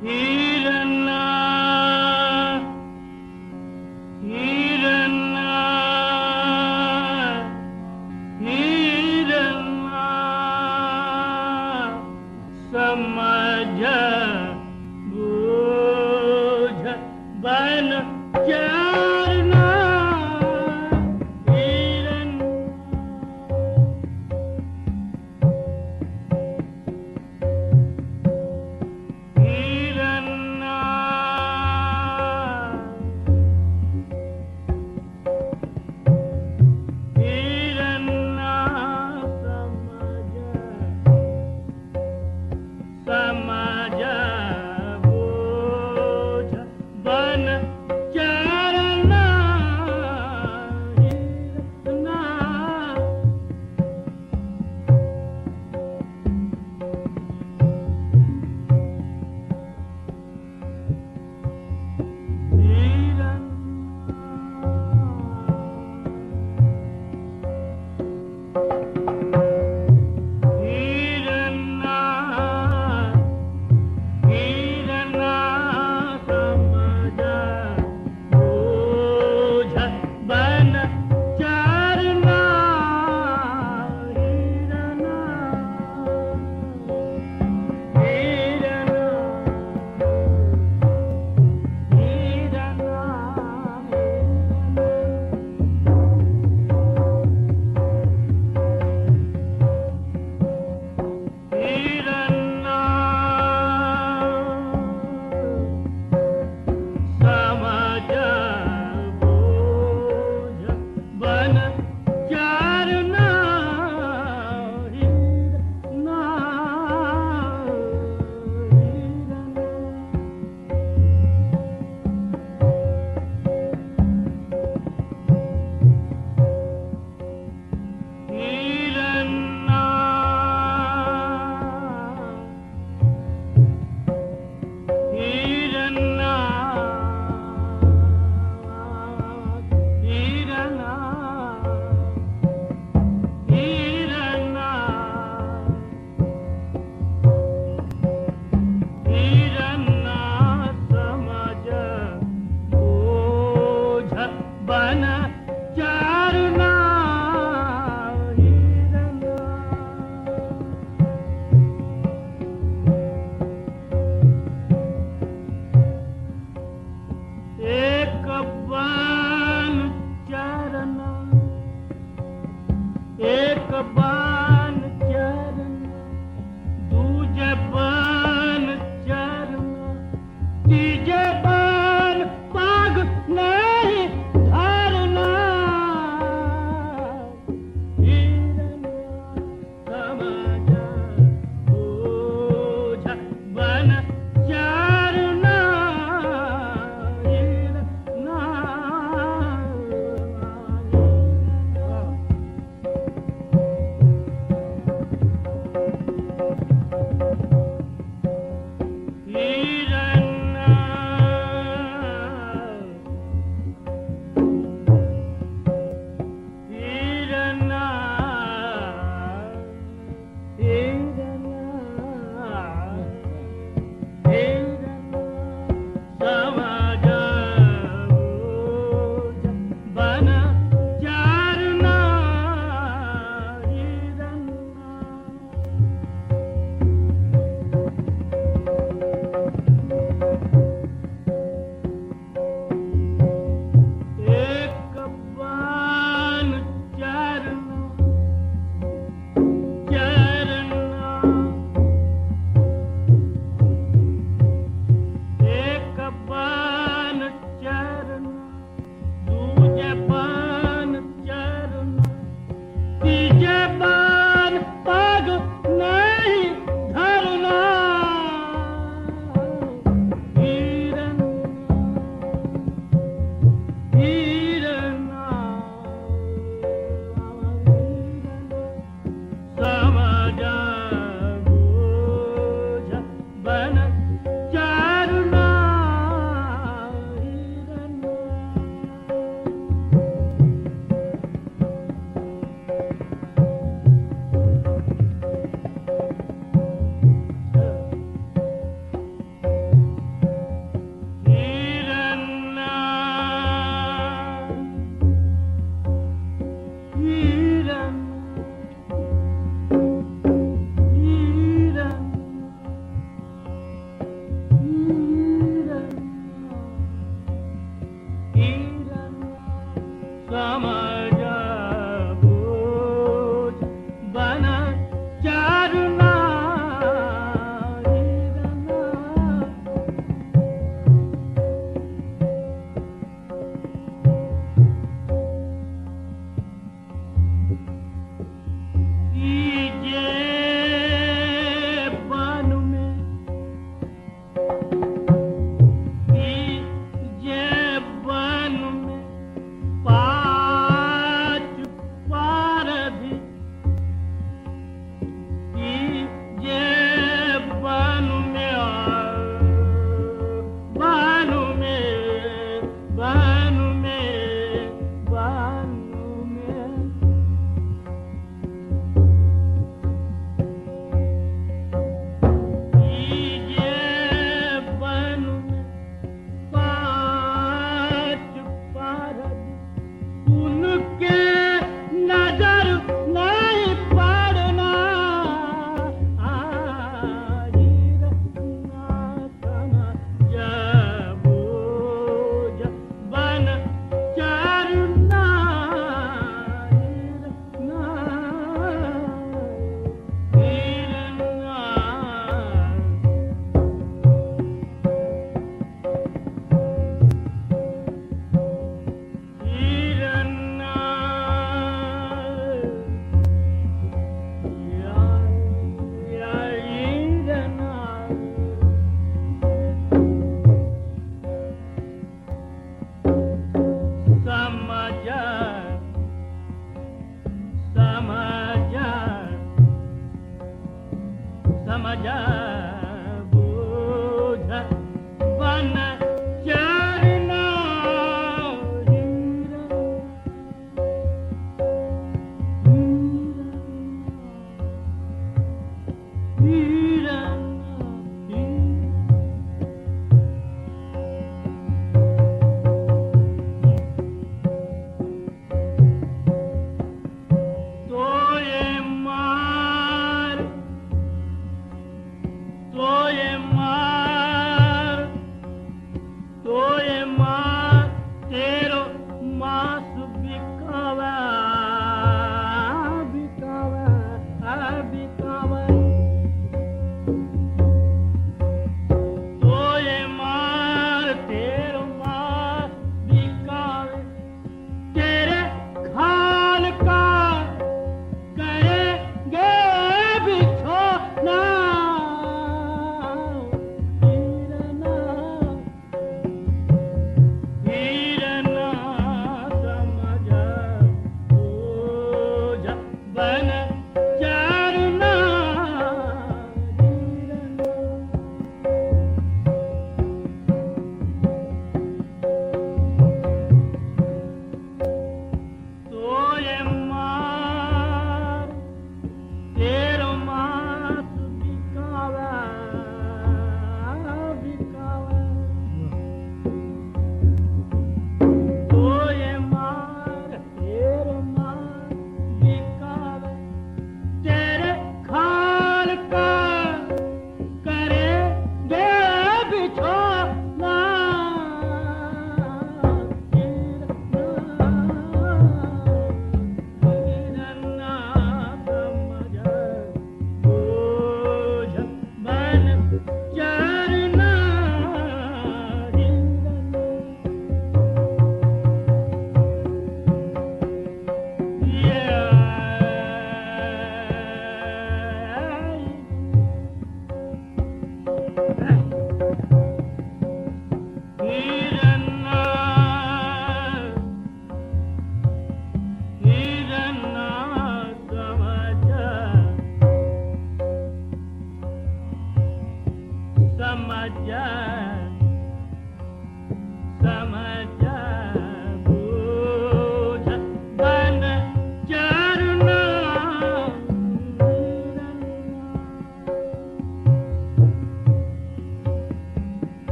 He need